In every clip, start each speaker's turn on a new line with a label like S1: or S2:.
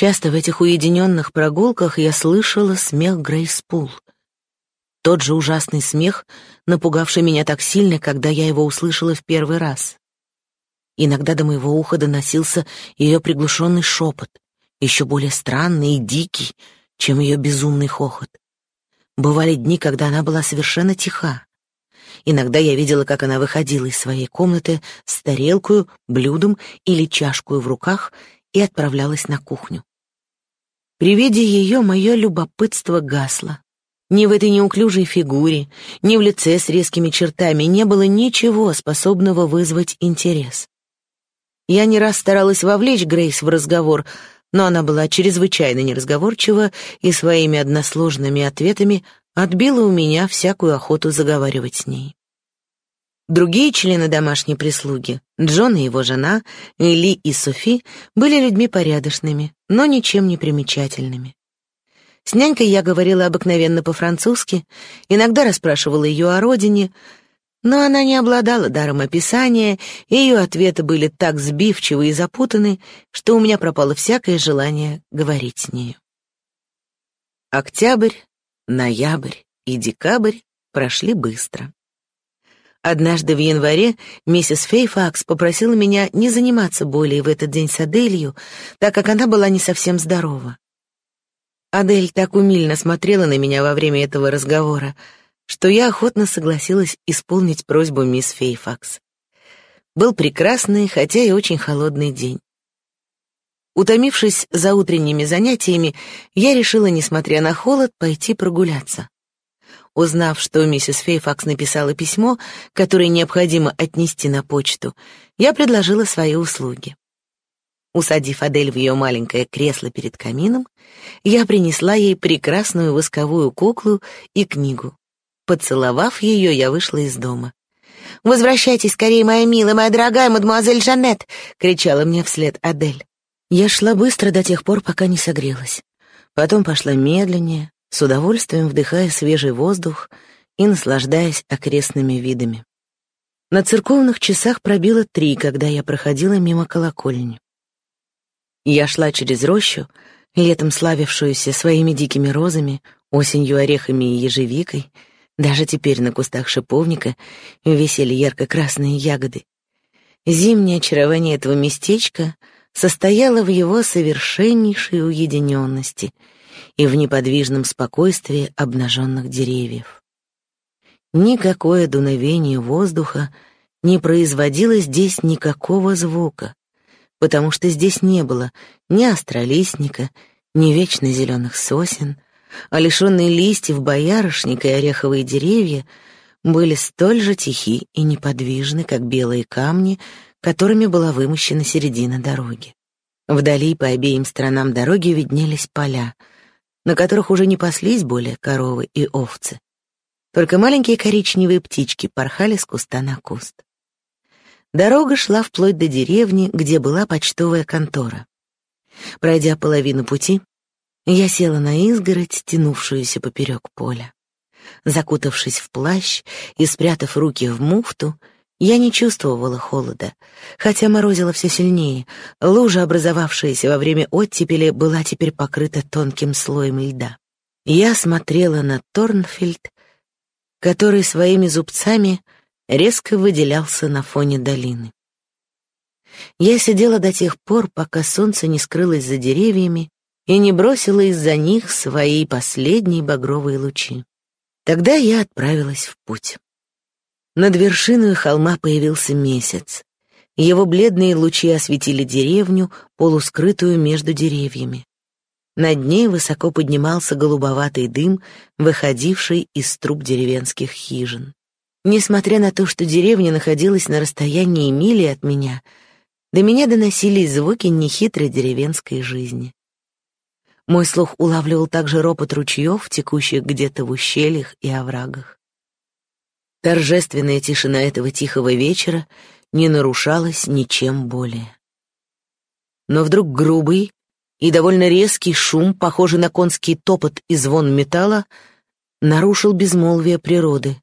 S1: Часто в этих уединенных прогулках я слышала смех Грейс Пул. Тот же ужасный смех, напугавший меня так сильно, когда я его услышала в первый раз. Иногда до моего уха доносился ее приглушенный шепот, еще более странный и дикий, чем ее безумный хохот. Бывали дни, когда она была совершенно тиха. Иногда я видела, как она выходила из своей комнаты с тарелкой, блюдом или чашкой в руках и отправлялась на кухню. При виде ее мое любопытство гасло. Ни в этой неуклюжей фигуре, ни в лице с резкими чертами не было ничего, способного вызвать интерес. Я не раз старалась вовлечь Грейс в разговор, но она была чрезвычайно неразговорчива и своими односложными ответами отбила у меня всякую охоту заговаривать с ней. Другие члены домашней прислуги, Джон и его жена, Ли и Софи, были людьми порядочными, но ничем не примечательными. С нянькой я говорила обыкновенно по-французски, иногда расспрашивала ее о родине, но она не обладала даром описания, и ее ответы были так сбивчивы и запутаны, что у меня пропало всякое желание говорить с нею. Октябрь, ноябрь и декабрь прошли быстро. Однажды в январе миссис Фейфакс попросила меня не заниматься более в этот день с Аделью, так как она была не совсем здорова. Адель так умильно смотрела на меня во время этого разговора, что я охотно согласилась исполнить просьбу мисс Фейфакс. Был прекрасный, хотя и очень холодный день. Утомившись за утренними занятиями, я решила, несмотря на холод, пойти прогуляться. Узнав, что миссис Фейфакс написала письмо, которое необходимо отнести на почту, я предложила свои услуги. Усадив Адель в ее маленькое кресло перед камином, я принесла ей прекрасную восковую куклу и книгу. Поцеловав ее, я вышла из дома. «Возвращайтесь скорее, моя милая, моя дорогая мадемуазель Жанет!» — кричала мне вслед Адель. Я шла быстро до тех пор, пока не согрелась. Потом пошла медленнее, с удовольствием вдыхая свежий воздух и наслаждаясь окрестными видами. На церковных часах пробило три, когда я проходила мимо колокольни. Я шла через рощу, летом славившуюся своими дикими розами, осенью орехами и ежевикой, даже теперь на кустах шиповника висели ярко-красные ягоды. Зимнее очарование этого местечка состояло в его совершеннейшей уединенности и в неподвижном спокойствии обнаженных деревьев. Никакое дуновение воздуха не производило здесь никакого звука, потому что здесь не было ни астролистника, ни вечно зеленых сосен, а лишенные листьев боярышника и ореховые деревья были столь же тихи и неподвижны, как белые камни, которыми была вымощена середина дороги. Вдали по обеим сторонам дороги виднелись поля, на которых уже не паслись более коровы и овцы. Только маленькие коричневые птички порхали с куста на куст. Дорога шла вплоть до деревни, где была почтовая контора. Пройдя половину пути, я села на изгородь, тянувшуюся поперек поля. Закутавшись в плащ и спрятав руки в муфту, я не чувствовала холода, хотя морозило все сильнее. Лужа, образовавшаяся во время оттепели, была теперь покрыта тонким слоем льда. Я смотрела на Торнфильд, который своими зубцами резко выделялся на фоне долины. Я сидела до тех пор, пока солнце не скрылось за деревьями и не бросило из-за них свои последние багровые лучи. Тогда я отправилась в путь. Над вершиной холма появился месяц. Его бледные лучи осветили деревню, полускрытую между деревьями. Над ней высоко поднимался голубоватый дым, выходивший из труб деревенских хижин. Несмотря на то, что деревня находилась на расстоянии мили от меня, до меня доносились звуки нехитрой деревенской жизни. Мой слух улавливал также ропот ручьев, текущих где-то в ущельях и оврагах. Торжественная тишина этого тихого вечера не нарушалась ничем более. Но вдруг грубый и довольно резкий шум, похожий на конский топот и звон металла, нарушил безмолвие природы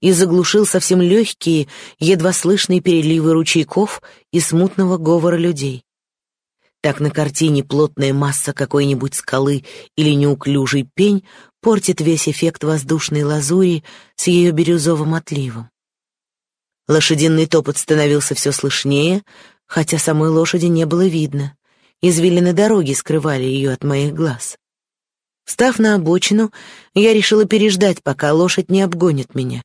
S1: и заглушил совсем легкие, едва слышные переливы ручейков и смутного говора людей. Так на картине плотная масса какой-нибудь скалы или неуклюжий пень портит весь эффект воздушной лазури с ее бирюзовым отливом. Лошадиный топот становился все слышнее, хотя самой лошади не было видно. Извилины дороги скрывали ее от моих глаз. Встав на обочину, я решила переждать, пока лошадь не обгонит меня.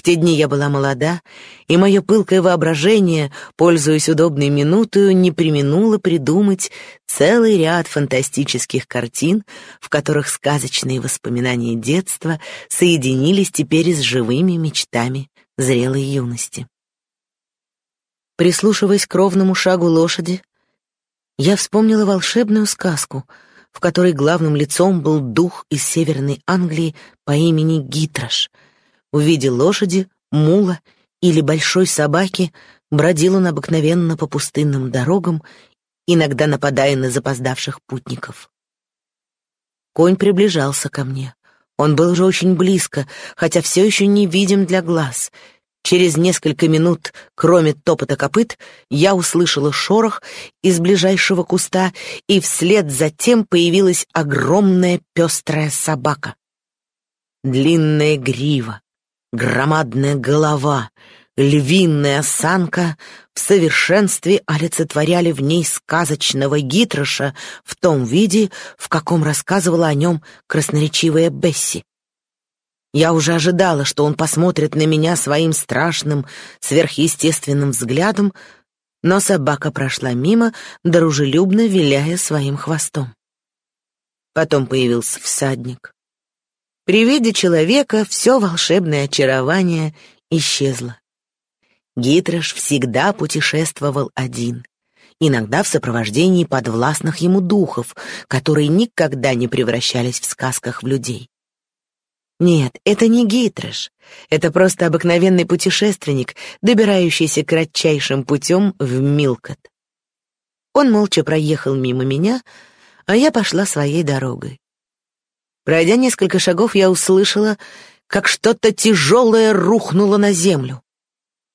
S1: В те дни я была молода, и мое пылкое воображение, пользуясь удобной минутою, не применуло придумать целый ряд фантастических картин, в которых сказочные воспоминания детства соединились теперь с живыми мечтами зрелой юности. Прислушиваясь к ровному шагу лошади, я вспомнила волшебную сказку, в которой главным лицом был дух из Северной Англии по имени Гитраш — в виде лошади, мула или большой собаки бродил он обыкновенно по пустынным дорогам, иногда нападая на запоздавших путников. Конь приближался ко мне. Он был уже очень близко, хотя все еще не видим для глаз. Через несколько минут, кроме топота копыт, я услышала шорох из ближайшего куста, и вслед за тем появилась огромная пестрая собака. Длинная грива, Громадная голова, львиная осанка в совершенстве олицетворяли в ней сказочного Гитроша в том виде, в каком рассказывала о нем красноречивая Бесси. Я уже ожидала, что он посмотрит на меня своим страшным, сверхъестественным взглядом, но собака прошла мимо, дружелюбно виляя своим хвостом. Потом появился всадник. При виде человека все волшебное очарование исчезло. Гитрош всегда путешествовал один, иногда в сопровождении подвластных ему духов, которые никогда не превращались в сказках в людей. Нет, это не Гитрош, это просто обыкновенный путешественник, добирающийся кратчайшим путем в Милкот. Он молча проехал мимо меня, а я пошла своей дорогой. Пройдя несколько шагов, я услышала, как что-то тяжелое рухнуло на землю.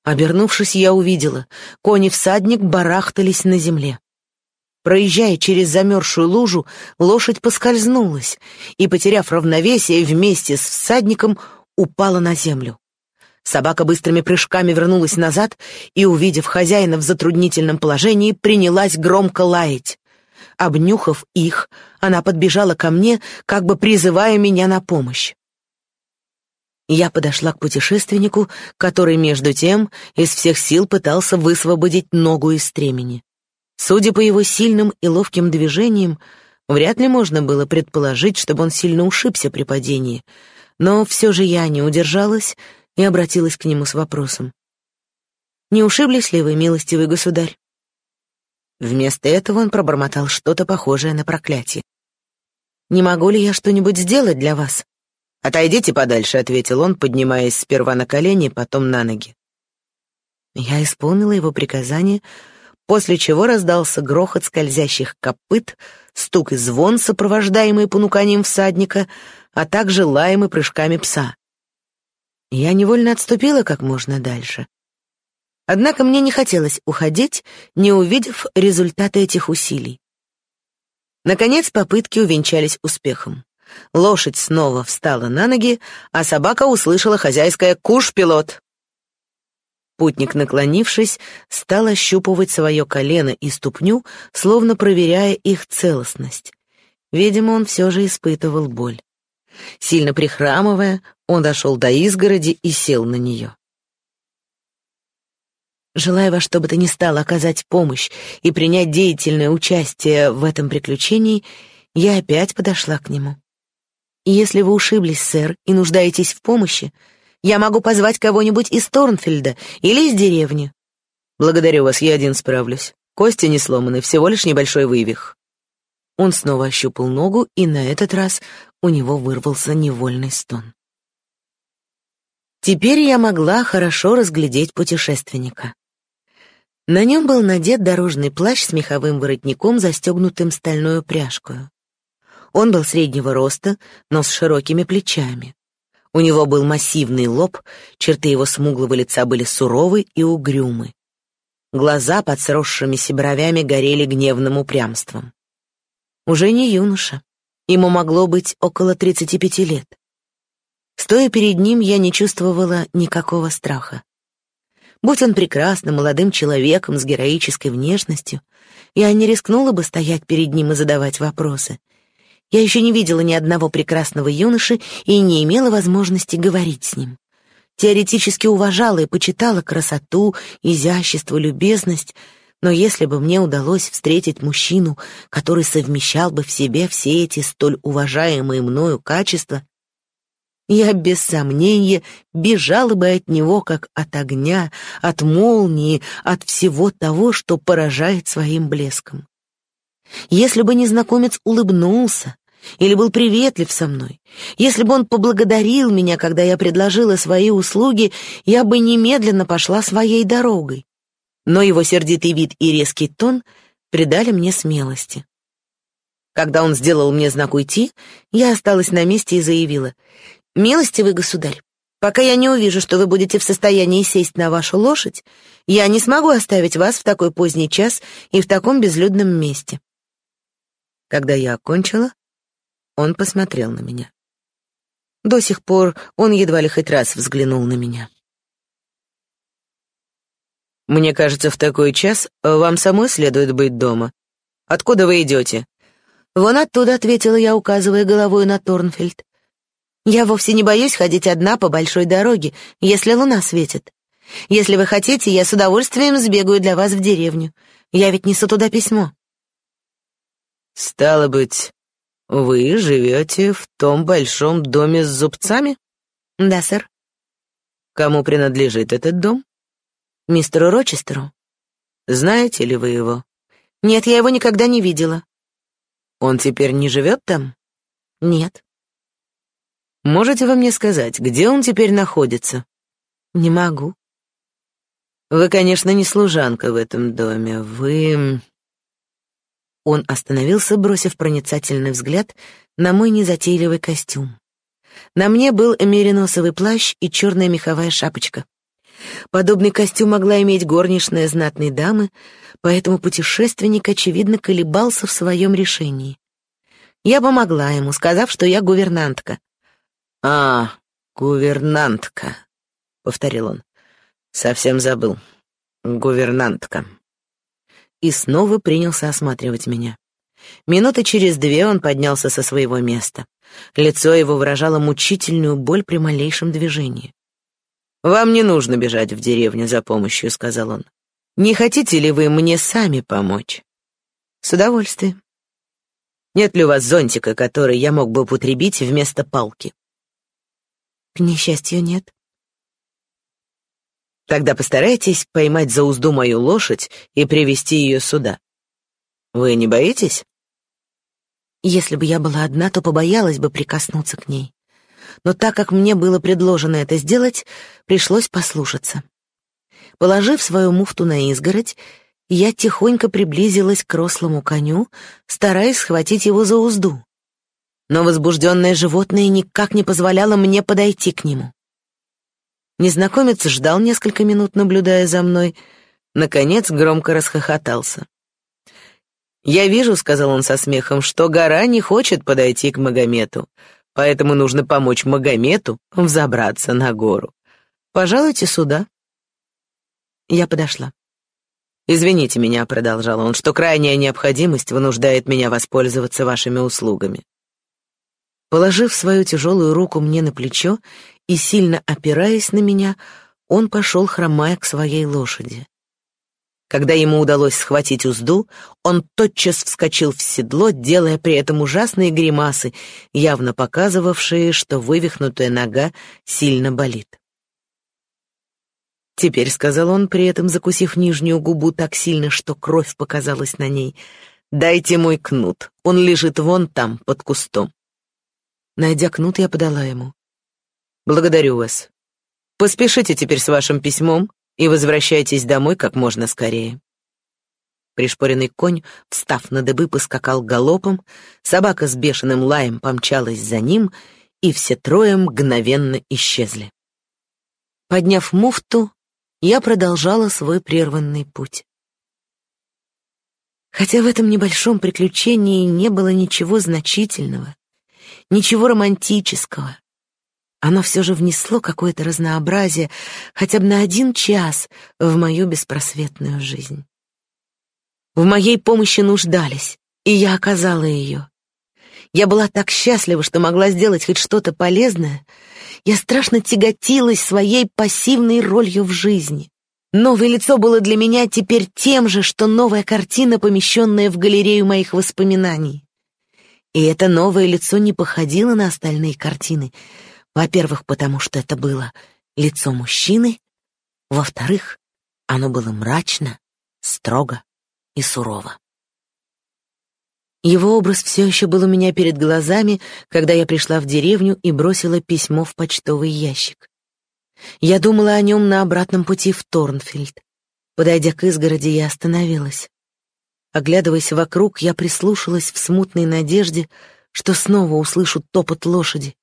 S1: Обернувшись, я увидела, кони всадник барахтались на земле. Проезжая через замерзшую лужу, лошадь поскользнулась и, потеряв равновесие, вместе с всадником упала на землю. Собака быстрыми прыжками вернулась назад и, увидев хозяина в затруднительном положении, принялась громко лаять. Обнюхав их, она подбежала ко мне, как бы призывая меня на помощь. Я подошла к путешественнику, который, между тем, из всех сил пытался высвободить ногу из стремени. Судя по его сильным и ловким движениям, вряд ли можно было предположить, чтобы он сильно ушибся при падении, но все же я не удержалась и обратилась к нему с вопросом. «Не ушиблись ли вы, милостивый государь?» Вместо этого он пробормотал что-то похожее на проклятие. «Не могу ли я что-нибудь сделать для вас?» «Отойдите подальше», — ответил он, поднимаясь сперва на колени, потом на ноги. Я исполнила его приказание, после чего раздался грохот скользящих копыт, стук и звон, сопровождаемый понуканием всадника, а также лаем и прыжками пса. Я невольно отступила как можно дальше. Однако мне не хотелось уходить, не увидев результата этих усилий. Наконец попытки увенчались успехом. Лошадь снова встала на ноги, а собака услышала хозяйское «Куш, пилот!». Путник, наклонившись, стал ощупывать свое колено и ступню, словно проверяя их целостность. Видимо, он все же испытывал боль. Сильно прихрамывая, он дошел до изгороди и сел на нее. Желая во что бы то ни стало оказать помощь и принять деятельное участие в этом приключении, я опять подошла к нему. «Если вы ушиблись, сэр, и нуждаетесь в помощи, я могу позвать кого-нибудь из Торнфельда или из деревни». «Благодарю вас, я один справлюсь. Кости не сломаны, всего лишь небольшой вывих». Он снова ощупал ногу, и на этот раз у него вырвался невольный стон. Теперь я могла хорошо разглядеть путешественника. На нем был надет дорожный плащ с меховым воротником, застегнутым стальной пряжкой. Он был среднего роста, но с широкими плечами. У него был массивный лоб, черты его смуглого лица были суровы и угрюмы. Глаза под сросшимися бровями горели гневным упрямством. Уже не юноша. Ему могло быть около 35 лет. Стоя перед ним, я не чувствовала никакого страха. Будь он прекрасным молодым человеком с героической внешностью, я не рискнула бы стоять перед ним и задавать вопросы. Я еще не видела ни одного прекрасного юноши и не имела возможности говорить с ним. Теоретически уважала и почитала красоту, изящество, любезность, но если бы мне удалось встретить мужчину, который совмещал бы в себе все эти столь уважаемые мною качества, я без сомнения бежала бы от него, как от огня, от молнии, от всего того, что поражает своим блеском. Если бы незнакомец улыбнулся или был приветлив со мной, если бы он поблагодарил меня, когда я предложила свои услуги, я бы немедленно пошла своей дорогой. Но его сердитый вид и резкий тон придали мне смелости. Когда он сделал мне знак уйти, я осталась на месте и заявила, «Милостивый государь, пока я не увижу, что вы будете в состоянии сесть на вашу лошадь, я не смогу оставить вас в такой поздний час и в таком безлюдном месте». Когда я окончила, он посмотрел на меня. До сих пор он едва ли хоть раз взглянул на меня. «Мне кажется, в такой час вам самой следует быть дома. Откуда вы идете?» «Вон оттуда», — ответила я, указывая головой на Торнфельд. Я вовсе не боюсь ходить одна по большой дороге, если луна светит. Если вы хотите, я с удовольствием сбегаю для вас в деревню. Я ведь несу туда письмо. Стало быть, вы живете в том большом доме с зубцами? Да, сэр. Кому принадлежит этот дом? Мистеру Рочестеру. Знаете ли вы его? Нет, я его никогда не видела. Он теперь не живет там? Нет. Можете вы мне сказать, где он теперь находится? Не могу. Вы, конечно, не служанка в этом доме. Вы Он остановился, бросив проницательный взгляд на мой незатейливый костюм. На мне был мериносовый плащ и черная меховая шапочка. Подобный костюм могла иметь горничная знатной дамы, поэтому путешественник очевидно колебался в своем решении. Я помогла ему, сказав, что я гувернантка, «А, гувернантка», — повторил он. «Совсем забыл. Гувернантка». И снова принялся осматривать меня. Минуты через две он поднялся со своего места. Лицо его выражало мучительную боль при малейшем движении. «Вам не нужно бежать в деревню за помощью», — сказал он. «Не хотите ли вы мне сами помочь?» «С удовольствием». «Нет ли у вас зонтика, который я мог бы употребить вместо палки?» К несчастью, нет. Тогда постарайтесь поймать за узду мою лошадь и привести ее сюда. Вы не боитесь? Если бы я была одна, то побоялась бы прикоснуться к ней. Но так как мне было предложено это сделать, пришлось послушаться. Положив свою муфту на изгородь, я тихонько приблизилась к рослому коню, стараясь схватить его за узду но возбужденное животное никак не позволяло мне подойти к нему. Незнакомец ждал несколько минут, наблюдая за мной, наконец громко расхохотался. «Я вижу», — сказал он со смехом, — «что гора не хочет подойти к Магомету, поэтому нужно помочь Магомету взобраться на гору. Пожалуйте сюда». Я подошла. «Извините меня», — продолжал он, — «что крайняя необходимость вынуждает меня воспользоваться вашими услугами. Положив свою тяжелую руку мне на плечо и сильно опираясь на меня, он пошел, хромая к своей лошади. Когда ему удалось схватить узду, он тотчас вскочил в седло, делая при этом ужасные гримасы, явно показывавшие, что вывихнутая нога сильно болит. «Теперь», — сказал он, при этом закусив нижнюю губу так сильно, что кровь показалась на ней, — «дайте мой кнут, он лежит вон там, под кустом». Найдя кнут, я подала ему. «Благодарю вас. Поспешите теперь с вашим письмом и возвращайтесь домой как можно скорее». Пришпоренный конь, встав на дыбы, поскакал галопом, собака с бешеным лаем помчалась за ним, и все трое мгновенно исчезли. Подняв муфту, я продолжала свой прерванный путь. Хотя в этом небольшом приключении не было ничего значительного, ничего романтического, оно все же внесло какое-то разнообразие хотя бы на один час в мою беспросветную жизнь. В моей помощи нуждались, и я оказала ее. Я была так счастлива, что могла сделать хоть что-то полезное. Я страшно тяготилась своей пассивной ролью в жизни. Новое лицо было для меня теперь тем же, что новая картина, помещенная в галерею моих воспоминаний. И это новое лицо не походило на остальные картины. Во-первых, потому что это было лицо мужчины. Во-вторых, оно было мрачно, строго и сурово. Его образ все еще был у меня перед глазами, когда я пришла в деревню и бросила письмо в почтовый ящик. Я думала о нем на обратном пути в Торнфильд. Подойдя к изгороди, я остановилась. Оглядываясь вокруг, я прислушалась в смутной надежде, что снова услышу топот лошади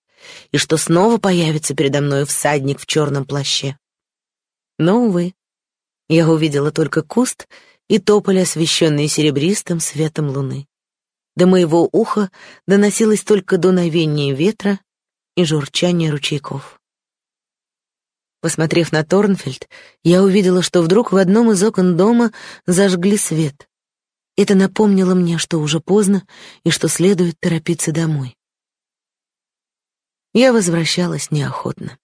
S1: и что снова появится передо мной всадник в черном плаще. Но, увы, я увидела только куст и тополь, освещенный серебристым светом луны. До моего уха доносилось только дуновение ветра и журчание ручейков. Посмотрев на Торнфельд, я увидела, что вдруг в одном из окон дома зажгли свет. Это напомнило мне, что уже поздно и что следует торопиться домой. Я возвращалась неохотно.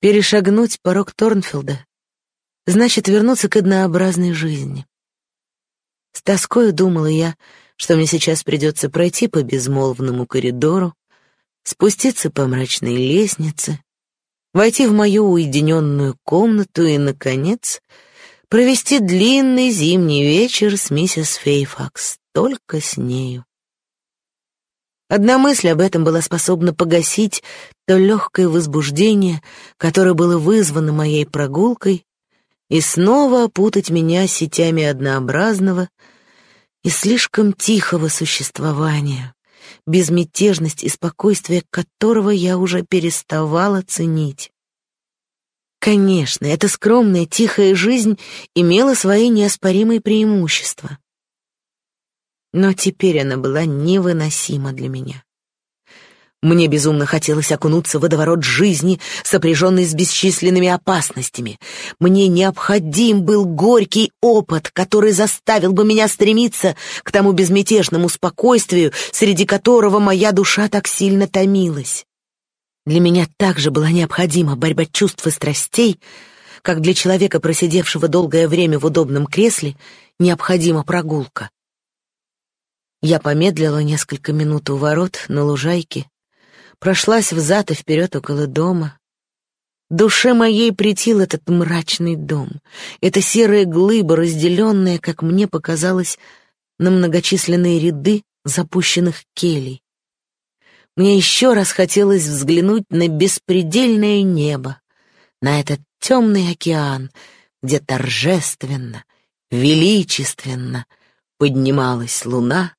S1: Перешагнуть порог Торнфилда значит вернуться к однообразной жизни. С тоской думала я, что мне сейчас придется пройти по безмолвному коридору, спуститься по мрачной лестнице, войти в мою уединенную комнату и, наконец, провести длинный зимний вечер с миссис Фейфакс, только с нею. Одна мысль об этом была способна погасить то легкое возбуждение, которое было вызвано моей прогулкой, и снова опутать меня сетями однообразного, и слишком тихого существования, безмятежность и спокойствие которого я уже переставала ценить. Конечно, эта скромная, тихая жизнь имела свои неоспоримые преимущества. Но теперь она была невыносима для меня. Мне безумно хотелось окунуться в водоворот жизни, сопряженный с бесчисленными опасностями. Мне необходим был горький опыт, который заставил бы меня стремиться к тому безмятежному спокойствию, среди которого моя душа так сильно томилась. Для меня также была необходима борьба чувств и страстей, как для человека, просидевшего долгое время в удобном кресле, необходима прогулка. Я помедлила несколько минут у ворот на лужайке, прошлась взад и вперед около дома. Душе моей притил этот мрачный дом, эта серая глыба, разделенная, как мне показалось, на многочисленные ряды запущенных келей. Мне еще раз хотелось взглянуть на беспредельное небо, на этот темный океан, где торжественно, величественно поднималась луна,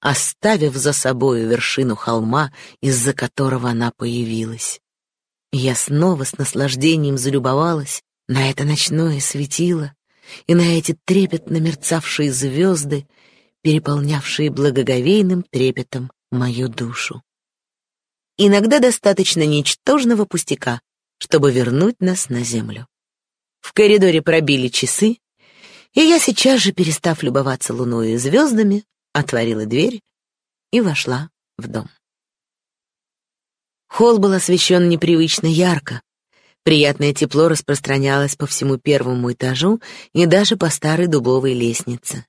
S1: оставив за собою вершину холма, из-за которого она появилась. я снова с наслаждением залюбовалась на это ночное светило и на эти трепетно мерцавшие звезды, переполнявшие благоговейным трепетом мою душу. Иногда достаточно ничтожного пустяка, чтобы вернуть нас на землю. В коридоре пробили часы, и я сейчас же, перестав любоваться луной и звездами, отворила дверь и вошла в дом. Холл был освещен непривычно ярко. Приятное тепло распространялось по всему первому этажу и даже по старой дубовой лестнице.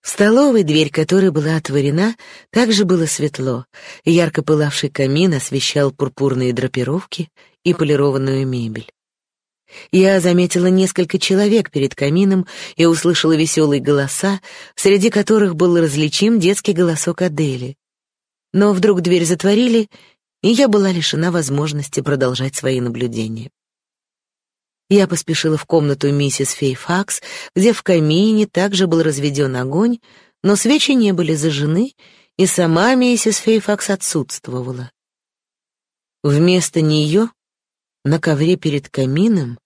S1: В столовой, дверь которой была отворена, также было светло. Ярко пылавший камин освещал пурпурные драпировки и полированную мебель. Я заметила несколько человек перед камином и услышала веселые голоса, среди которых был различим детский голосок Адели. Но вдруг дверь затворили, и я была лишена возможности продолжать свои наблюдения. Я поспешила в комнату миссис Фейфакс, где в камине также был разведен огонь, но свечи не были зажжены, и сама миссис Фейфакс отсутствовала. Вместо нее на ковре перед камином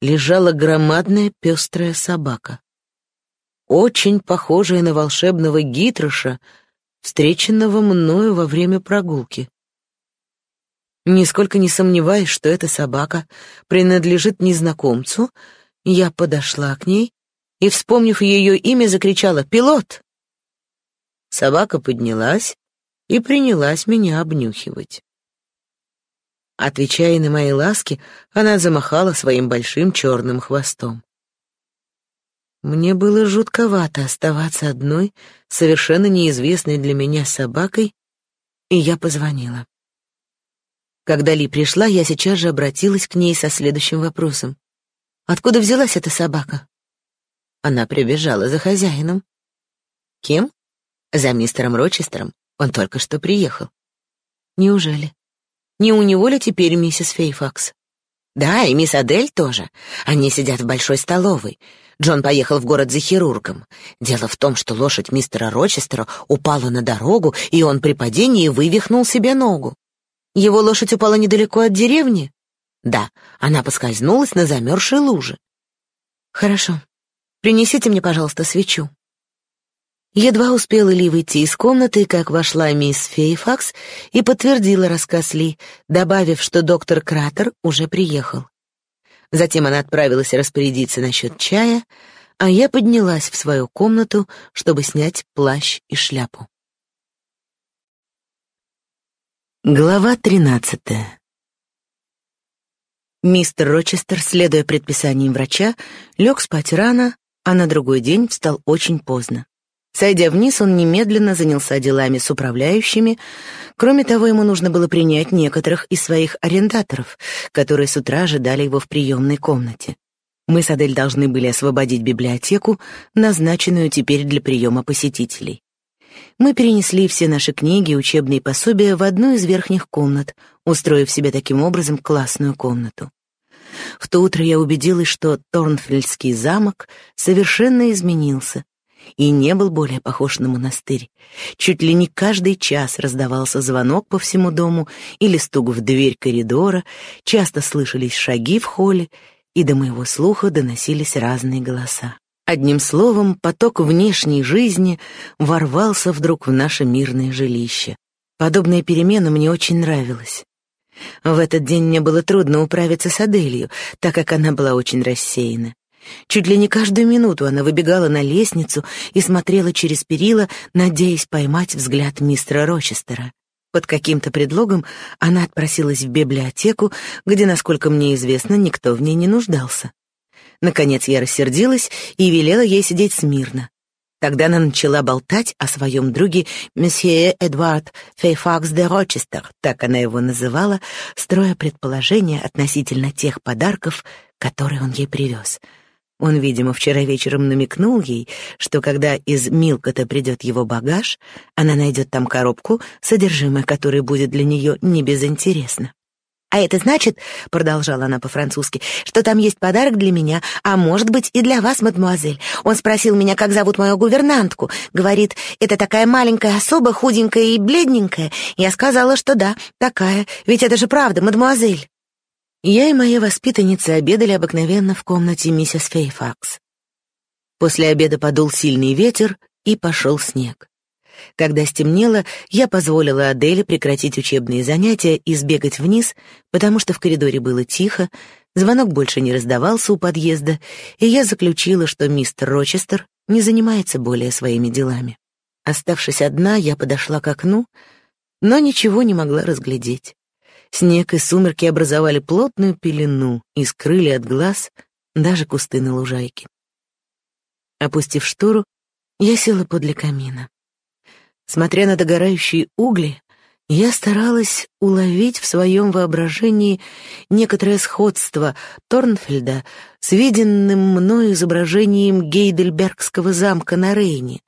S1: лежала громадная пестрая собака. Очень похожая на волшебного гитроша, встреченного мною во время прогулки. Нисколько не сомневаясь, что эта собака принадлежит незнакомцу, я подошла к ней и, вспомнив ее имя, закричала «Пилот!». Собака поднялась и принялась меня обнюхивать. Отвечая на мои ласки, она замахала своим большим черным хвостом. Мне было жутковато оставаться одной, совершенно неизвестной для меня собакой, и я позвонила. Когда Ли пришла, я сейчас же обратилась к ней со следующим вопросом. «Откуда взялась эта собака?» Она прибежала за хозяином. «Кем?» «За мистером Рочестером. Он только что приехал». «Неужели? Не у него ли теперь миссис Фейфакс?» «Да, и мисс Адель тоже. Они сидят в большой столовой. Джон поехал в город за хирургом. Дело в том, что лошадь мистера Рочестера упала на дорогу, и он при падении вывихнул себе ногу. Его лошадь упала недалеко от деревни? Да, она поскользнулась на замерзшей луже. Хорошо. Принесите мне, пожалуйста, свечу. Едва успела Ли выйти из комнаты, как вошла мисс Фейфакс и подтвердила рассказ Ли, добавив, что доктор Кратер уже приехал. Затем она отправилась распорядиться насчет чая, а я поднялась в свою комнату, чтобы снять плащ и шляпу. Глава тринадцатая. Мистер Рочестер, следуя предписаниям врача, лег спать рано, а на другой день встал очень поздно. Сойдя вниз, он немедленно занялся делами с управляющими. Кроме того, ему нужно было принять некоторых из своих арендаторов, которые с утра ожидали его в приемной комнате. Мы с Адель должны были освободить библиотеку, назначенную теперь для приема посетителей мы перенесли все наши книги и учебные пособия в одну из верхних комнат, устроив себе таким образом классную комнату. В то утро я убедилась, что Торнфельдский замок совершенно изменился и не был более похож на монастырь. Чуть ли не каждый час раздавался звонок по всему дому или стук в дверь коридора, часто слышались шаги в холле, и до моего слуха доносились разные голоса. Одним словом, поток внешней жизни ворвался вдруг в наше мирное жилище. Подобная перемена мне очень нравилась. В этот день мне было трудно управиться с Аделью, так как она была очень рассеяна. Чуть ли не каждую минуту она выбегала на лестницу и смотрела через перила, надеясь поймать взгляд мистера Рочестера. Под каким-то предлогом она отпросилась в библиотеку, где, насколько мне известно, никто в ней не нуждался. Наконец я рассердилась и велела ей сидеть смирно. Тогда она начала болтать о своем друге месье Эдуард Фейфакс де Рочестер, так она его называла, строя предположения относительно тех подарков, которые он ей привез. Он, видимо, вчера вечером намекнул ей, что когда из Милкота придет его багаж, она найдет там коробку, содержимое которой будет для нее не безинтересно. «А это значит, — продолжала она по-французски, — что там есть подарок для меня, а может быть и для вас, мадемуазель. Он спросил меня, как зовут мою гувернантку. Говорит, это такая маленькая особа, худенькая и бледненькая. Я сказала, что да, такая, ведь это же правда, мадемуазель». Я и моя воспитанница обедали обыкновенно в комнате миссис Фейфакс. После обеда подул сильный ветер, и пошел снег. Когда стемнело, я позволила Аделе прекратить учебные занятия и сбегать вниз, потому что в коридоре было тихо, звонок больше не раздавался у подъезда, и я заключила, что мистер Рочестер не занимается более своими делами. Оставшись одна, я подошла к окну, но ничего не могла разглядеть. Снег и сумерки образовали плотную пелену и скрыли от глаз даже кусты на лужайке. Опустив штору, я села подле камина. Смотря на догорающие угли, я старалась уловить в своем воображении некоторое сходство Торнфельда с виденным мною изображением Гейдельбергского замка на Рейне,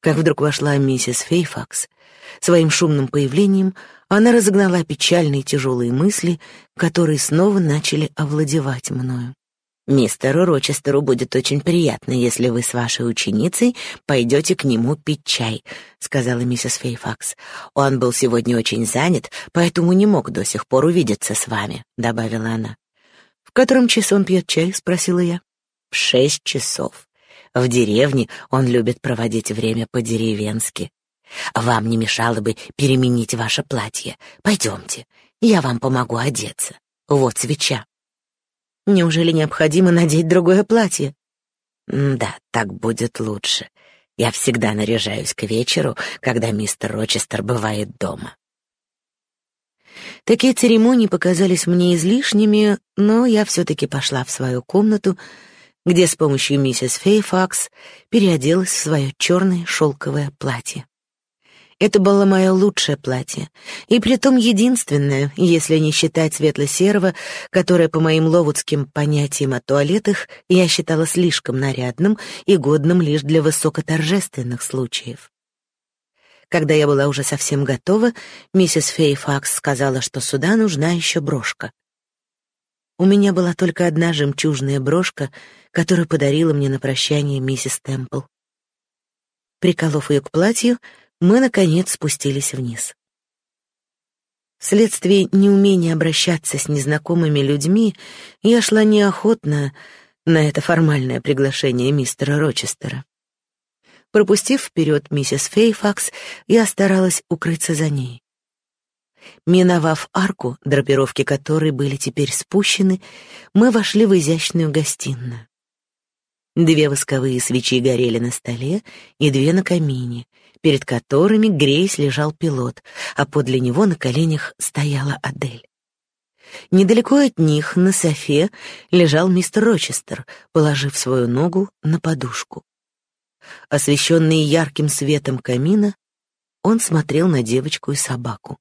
S1: как вдруг вошла миссис Фейфакс. Своим шумным появлением она разогнала печальные тяжелые мысли, которые снова начали овладевать мною. Мистеру Рочестеру будет очень приятно, если вы с вашей ученицей пойдете к нему пить чай, сказала миссис Фейфакс. Он был сегодня очень занят, поэтому не мог до сих пор увидеться с вами, добавила она. В котором часу он пьет чай?» — спросила я.
S2: «В шесть часов. В деревне он любит проводить время по-деревенски. Вам не мешало бы переменить ваше платье. Пойдемте, я вам помогу одеться. Вот свеча».
S1: «Неужели необходимо надеть другое платье?»
S2: «Да, так будет лучше. Я всегда наряжаюсь к вечеру, когда мистер Рочестер бывает дома».
S1: Такие церемонии показались мне излишними, но я все-таки пошла в свою комнату, где с помощью миссис Фейфакс переоделась в свое черное шелковое платье. Это было мое лучшее платье, и притом единственное, если не считать светло-серого, которое, по моим ловудским понятиям о туалетах, я считала слишком нарядным и годным лишь для высокоторжественных случаев. Когда я была уже совсем готова, миссис Фейфакс сказала, что сюда нужна еще брошка. У меня была только одна жемчужная брошка, которую подарила мне на прощание миссис Темпл. Приколов ее к платью, мы, наконец, спустились вниз. Вследствие неумения обращаться с незнакомыми людьми, я шла неохотно на это формальное приглашение мистера Рочестера. Пропустив вперед миссис Фейфакс, я старалась укрыться за ней. Миновав арку, драпировки которой были теперь спущены, мы вошли в изящную гостиную. Две восковые свечи горели на столе и две на камине, перед которыми Грейс лежал пилот, а подле него на коленях стояла Адель. Недалеко от них на софе лежал мистер Рочестер, положив свою ногу на подушку. Освещенный ярким светом камина, он смотрел на девочку и собаку.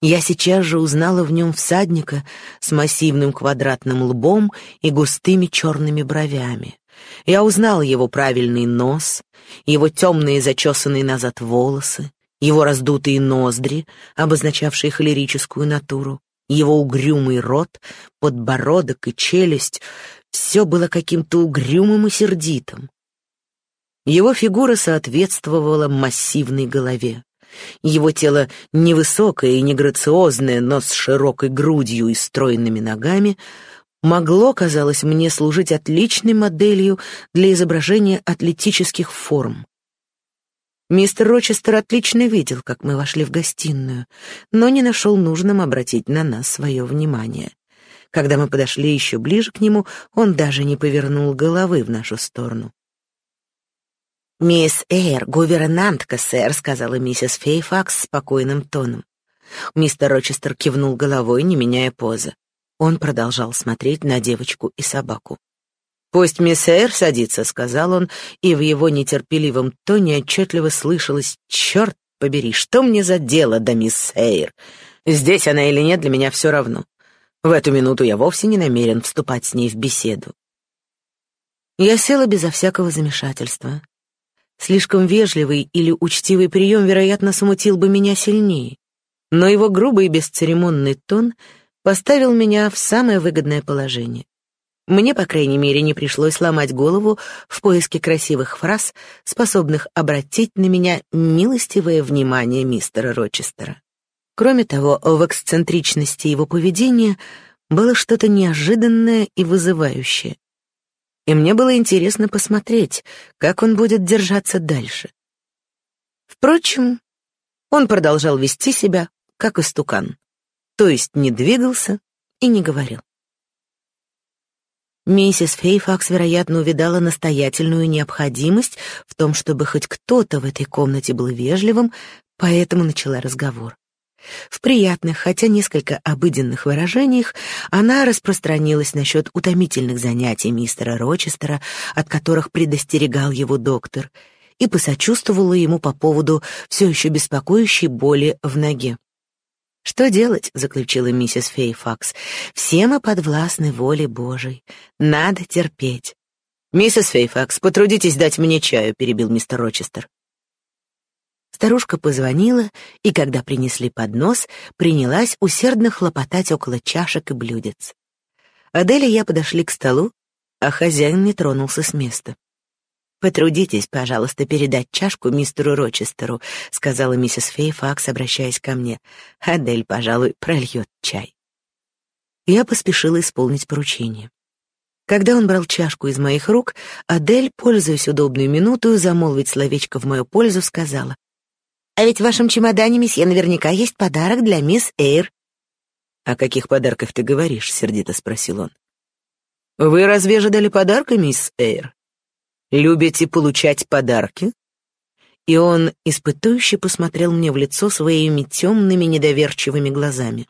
S1: Я сейчас же узнала в нем всадника с массивным квадратным лбом и густыми черными бровями. Я узнала его правильный нос, его темные зачесанные назад волосы, его раздутые ноздри, обозначавшие холерическую натуру, его угрюмый рот, подбородок и челюсть — все было каким-то угрюмым и сердитым. Его фигура соответствовала массивной голове. Его тело невысокое и не грациозное, но с широкой грудью и стройными ногами могло, казалось мне, служить отличной моделью для изображения атлетических форм. Мистер Рочестер отлично видел, как мы вошли в гостиную, но не нашел нужным обратить на нас свое внимание. Когда мы подошли еще ближе к нему, он даже не повернул головы в нашу сторону.
S2: «Мисс Эйр, гувернантка, сэр», — сказала миссис Фейфакс спокойным тоном. Мистер Рочестер кивнул головой, не меняя позы. Он продолжал смотреть на девочку и собаку. «Пусть мисс Эйр садится», — сказал он, и в его нетерпеливом тоне отчетливо слышалось «Черт побери, что мне за дело до мисс Эйр? Здесь она или нет, для меня все равно. В эту минуту я вовсе не намерен вступать с ней в беседу».
S1: Я села безо всякого замешательства. Слишком вежливый или учтивый прием, вероятно, смутил бы меня сильнее. Но его грубый и бесцеремонный тон поставил меня в самое выгодное положение. Мне, по крайней мере, не пришлось ломать голову в поиске красивых фраз, способных обратить на меня милостивое внимание мистера Рочестера. Кроме того, в эксцентричности его поведения было что-то неожиданное и вызывающее и мне было интересно посмотреть, как он будет держаться дальше. Впрочем, он продолжал вести себя, как истукан, то есть не двигался и не говорил. Миссис Фейфакс, вероятно, увидала настоятельную необходимость в том, чтобы хоть кто-то в этой комнате был вежливым, поэтому начала разговор. В приятных, хотя несколько обыденных выражениях она распространилась насчет утомительных занятий мистера Рочестера, от которых предостерегал его доктор, и посочувствовала ему по поводу все еще беспокоящей боли в ноге. «Что делать?» — заключила миссис Фейфакс. «Все мы подвластны воле Божией. Надо терпеть».
S2: «Миссис Фейфакс, потрудитесь дать мне чаю», — перебил мистер Рочестер.
S1: Старушка позвонила, и когда принесли поднос, принялась усердно хлопотать около чашек и блюдец. Адель и я подошли к столу, а хозяин не тронулся с места. «Потрудитесь, пожалуйста, передать чашку мистеру Рочестеру», — сказала миссис Фейфакс, обращаясь ко мне. «Адель, пожалуй, прольет чай». я поспешила исполнить поручение. Когда он брал чашку из моих рук, Адель, пользуясь удобную минуту, замолвить словечко в мою пользу, сказала. «А ведь в вашем чемодане, месье, наверняка есть подарок для мисс Эйр».
S2: «О каких подарках ты говоришь?» — сердито спросил он. «Вы разве ожидали подарка, мисс Эйр? Любите получать подарки?» И он испытующе посмотрел мне в лицо своими темными недоверчивыми глазами.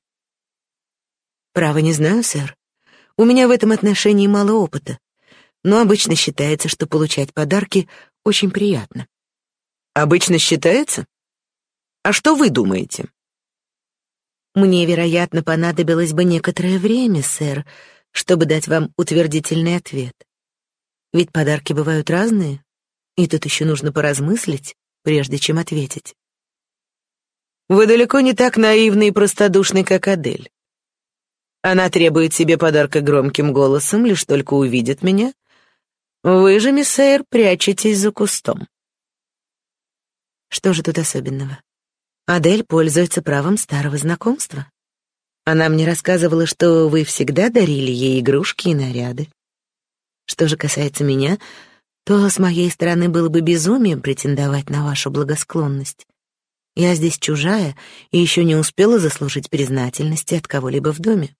S2: «Право не знаю, сэр. У меня в этом отношении мало опыта, но обычно считается, что получать подарки очень приятно. Обычно считается? А что вы думаете?
S1: Мне, вероятно, понадобилось бы некоторое время, сэр, чтобы дать вам утвердительный ответ. Ведь подарки бывают разные, и тут еще нужно поразмыслить, прежде чем ответить.
S2: Вы далеко не так наивный и простодушный, как Адель. Она требует себе подарка громким голосом, лишь только увидит меня. Вы же, мисс Эйр, прячетесь за кустом.
S1: Что же тут особенного? Адель пользуется правом старого знакомства. Она мне рассказывала, что вы всегда дарили ей игрушки и наряды. Что же касается меня, то с моей стороны было бы безумием претендовать на вашу благосклонность. Я здесь чужая и еще не успела заслужить признательности от кого-либо в доме.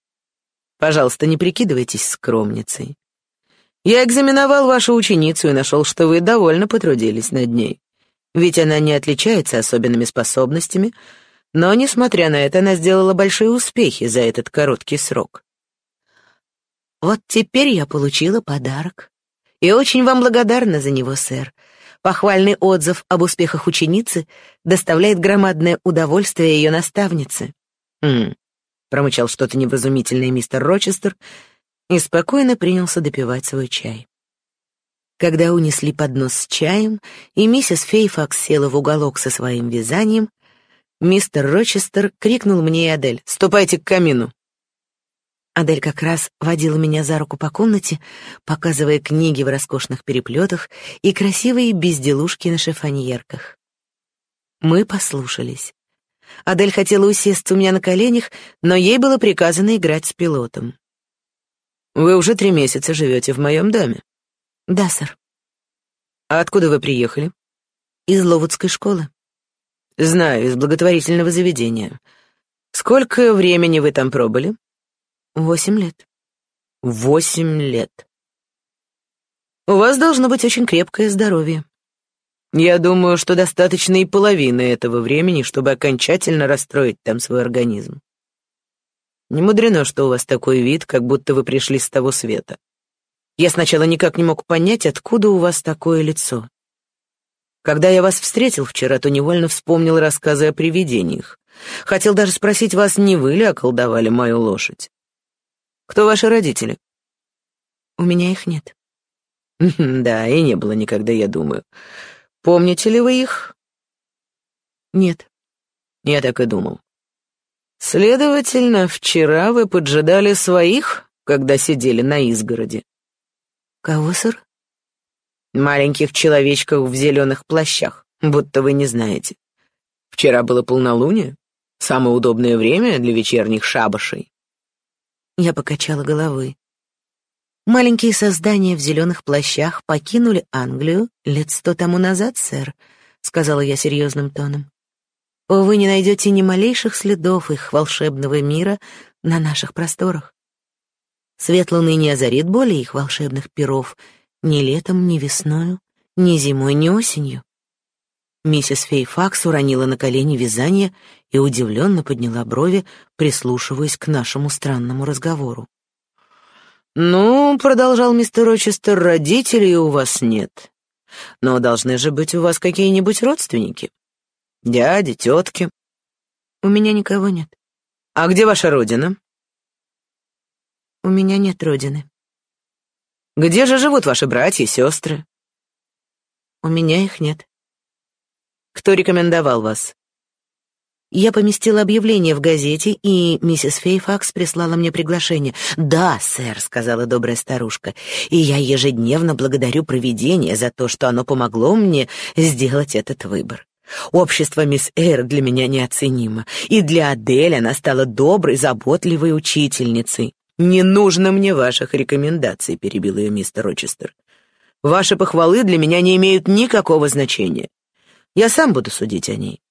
S2: Пожалуйста, не прикидывайтесь скромницей. Я экзаменовал вашу ученицу и нашел, что вы довольно потрудились над ней. Ведь она не отличается особенными способностями, но, несмотря на это, она сделала большие успехи за этот короткий срок.
S1: Вот теперь я получила подарок. И очень вам благодарна за него, сэр. Похвальный отзыв об успехах ученицы доставляет громадное удовольствие ее наставнице.
S2: Хм, промычал что-то невразумительное мистер Рочестер и спокойно принялся допивать свой чай.
S1: Когда унесли поднос с чаем, и миссис Фейфакс села в уголок со своим вязанием, мистер Рочестер крикнул мне и Адель «Ступайте к камину!». Адель как раз водила меня за руку по комнате, показывая книги в роскошных переплетах и красивые безделушки на шифоньерках. Мы послушались. Адель хотела усесться у меня на коленях, но ей было приказано играть с пилотом.
S2: «Вы уже три месяца живете в моем доме?»
S1: «Да, сэр».
S2: «А откуда вы приехали?»
S1: «Из Ловудской школы».
S2: «Знаю, из благотворительного заведения. Сколько времени вы там пробыли?»
S1: «Восемь лет».
S2: «Восемь лет». «У вас должно быть очень крепкое здоровье». Я думаю, что достаточно и половины этого времени, чтобы окончательно расстроить там свой организм. Не мудрено, что у вас такой вид, как будто вы пришли с того света. Я сначала никак не мог понять, откуда у вас такое лицо. Когда я вас встретил вчера, то невольно вспомнил рассказы о привидениях. Хотел даже спросить вас, не вы ли околдовали мою лошадь. Кто ваши родители?
S1: У меня их нет.
S2: Да, и не было никогда, я думаю. Помните ли вы их?
S1: Нет.
S2: Я так и думал. Следовательно, вчера вы поджидали своих, когда сидели на изгороди.
S1: Кого, сэр?
S2: Маленьких человечков в зеленых плащах, будто вы не знаете. Вчера было полнолуние, самое удобное время для вечерних шабашей.
S1: Я покачала головой. Маленькие создания в зеленых плащах покинули Англию лет сто тому назад, сэр, сказала я серьезным тоном. Вы не найдете ни малейших следов их волшебного мира на наших просторах. Свет луны не озарит более их волшебных перов ни летом, ни весною, ни зимой, ни осенью. Миссис Фейфакс уронила на колени вязание и удивленно подняла брови, прислушиваясь к нашему странному разговору.
S2: «Ну, — продолжал мистер Рочестер, — родителей у вас нет. Но должны же быть у вас какие-нибудь родственники. Дяди, тетки».
S1: «У меня никого нет».
S2: «А где ваша родина?»
S1: «У меня нет родины».
S2: «Где же живут ваши братья и сестры?»
S1: «У меня их нет».
S2: «Кто рекомендовал вас?»
S1: Я поместила объявление в газете, и миссис Фейфакс прислала мне приглашение. «Да, сэр», — сказала добрая старушка, — «и я ежедневно благодарю провидение за то, что оно помогло мне сделать этот выбор. Общество мисс Эйр для меня неоценимо, и для Адель она стала доброй, заботливой учительницей.
S2: «Не нужно мне ваших рекомендаций», — перебил ее мистер Рочестер. «Ваши похвалы для меня не имеют никакого значения. Я сам буду судить о ней.